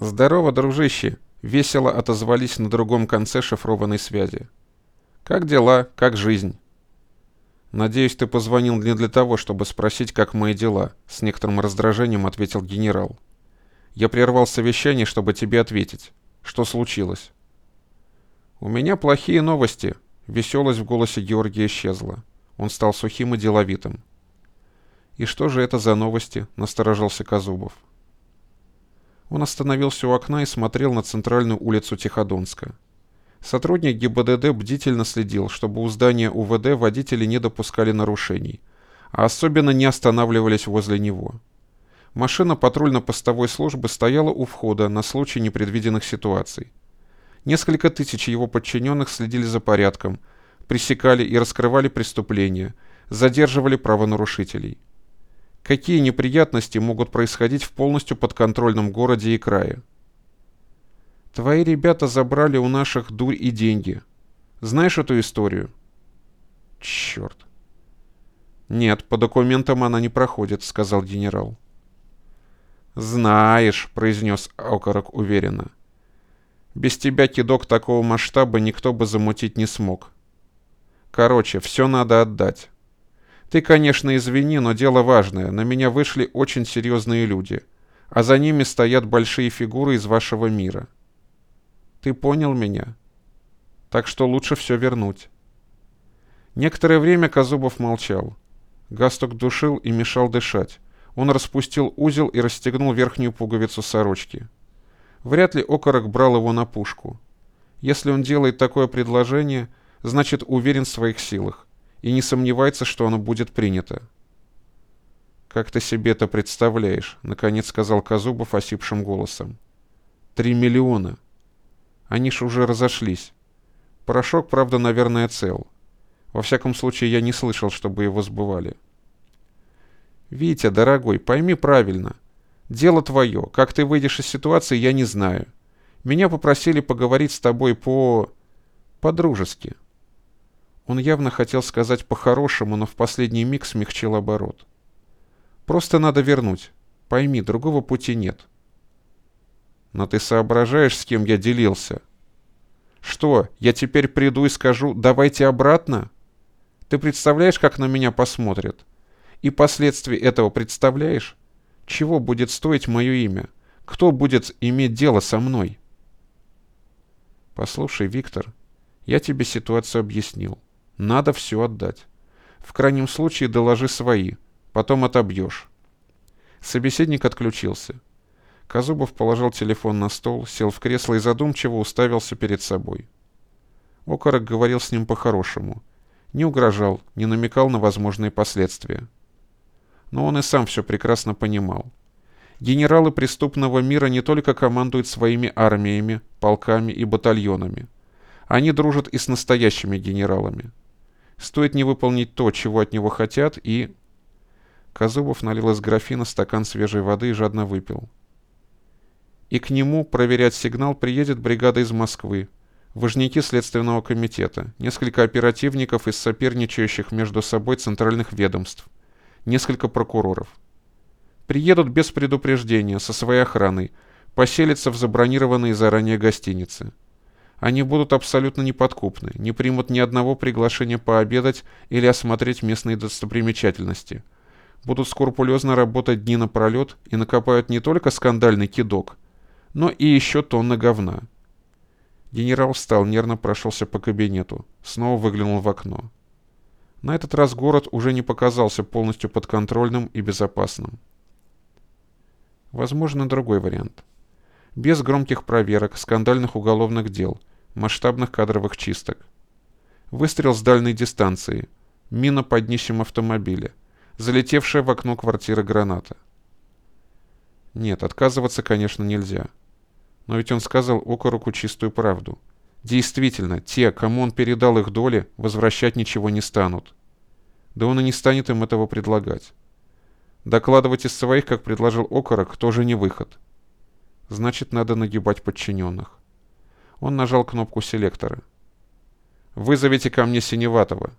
«Здорово, дружище!» — весело отозвались на другом конце шифрованной связи. «Как дела? Как жизнь?» «Надеюсь, ты позвонил не для того, чтобы спросить, как мои дела», — с некоторым раздражением ответил генерал. «Я прервал совещание, чтобы тебе ответить. Что случилось?» «У меня плохие новости», — веселость в голосе Георгия исчезла. Он стал сухим и деловитым. «И что же это за новости?» — насторожился Казубов. Он остановился у окна и смотрел на центральную улицу Тиходонска. Сотрудник ГИБДД бдительно следил, чтобы у здания УВД водители не допускали нарушений, а особенно не останавливались возле него. Машина патрульно-постовой службы стояла у входа на случай непредвиденных ситуаций. Несколько тысяч его подчиненных следили за порядком, пресекали и раскрывали преступления, задерживали правонарушителей. Какие неприятности могут происходить в полностью подконтрольном городе и крае? Твои ребята забрали у наших дурь и деньги. Знаешь эту историю? Черт. Нет, по документам она не проходит, сказал генерал. Знаешь, произнес Окорок уверенно. Без тебя кидок такого масштаба никто бы замутить не смог. Короче, все надо отдать. Ты, конечно, извини, но дело важное. На меня вышли очень серьезные люди, а за ними стоят большие фигуры из вашего мира. — ты понял меня? Так что лучше все вернуть. Некоторое время Казубов молчал. Гасток душил и мешал дышать. Он распустил узел и расстегнул верхнюю пуговицу сорочки. Вряд ли окорок брал его на пушку. Если он делает такое предложение, значит уверен в своих силах и не сомневается, что оно будет принято. «Как ты себе это представляешь?» — наконец сказал Казубов осипшим голосом. «Три миллиона!» Они ж уже разошлись. Порошок, правда, наверное, цел. Во всяком случае, я не слышал, чтобы его сбывали. Витя, дорогой, пойми правильно. Дело твое. Как ты выйдешь из ситуации, я не знаю. Меня попросили поговорить с тобой по... по-дружески. Он явно хотел сказать по-хорошему, но в последний миг смягчил оборот. Просто надо вернуть. Пойми, другого пути нет. Но ты соображаешь, с кем я делился? Что, я теперь приду и скажу «давайте обратно»? Ты представляешь, как на меня посмотрят? И последствия этого представляешь? Чего будет стоить мое имя? Кто будет иметь дело со мной? Послушай, Виктор, я тебе ситуацию объяснил. Надо все отдать. В крайнем случае доложи свои, потом отобьешь. Собеседник отключился. Казубов положил телефон на стол, сел в кресло и задумчиво уставился перед собой. Окорок говорил с ним по-хорошему. Не угрожал, не намекал на возможные последствия. Но он и сам все прекрасно понимал. Генералы преступного мира не только командуют своими армиями, полками и батальонами. Они дружат и с настоящими генералами. Стоит не выполнить то, чего от него хотят, и... Казубов налил из графина стакан свежей воды и жадно выпил и к нему проверять сигнал приедет бригада из Москвы, важники Следственного комитета, несколько оперативников из соперничающих между собой центральных ведомств, несколько прокуроров. Приедут без предупреждения, со своей охраной, поселятся в забронированные заранее гостиницы. Они будут абсолютно неподкупны, не примут ни одного приглашения пообедать или осмотреть местные достопримечательности. Будут скрупулезно работать дни напролет и накопают не только скандальный кидок – но и еще тонна говна. Генерал встал, нервно прошелся по кабинету, снова выглянул в окно. На этот раз город уже не показался полностью подконтрольным и безопасным. Возможно, другой вариант. Без громких проверок, скандальных уголовных дел, масштабных кадровых чисток. Выстрел с дальней дистанции, мина под днищем автомобиля, залетевшая в окно квартиры граната. Нет, отказываться, конечно, нельзя. Но ведь он сказал окороку чистую правду. Действительно, те, кому он передал их доли, возвращать ничего не станут. Да он и не станет им этого предлагать. Докладывать из своих, как предложил окорок, тоже не выход. Значит, надо нагибать подчиненных. Он нажал кнопку селектора. «Вызовите ко мне Синеватого»,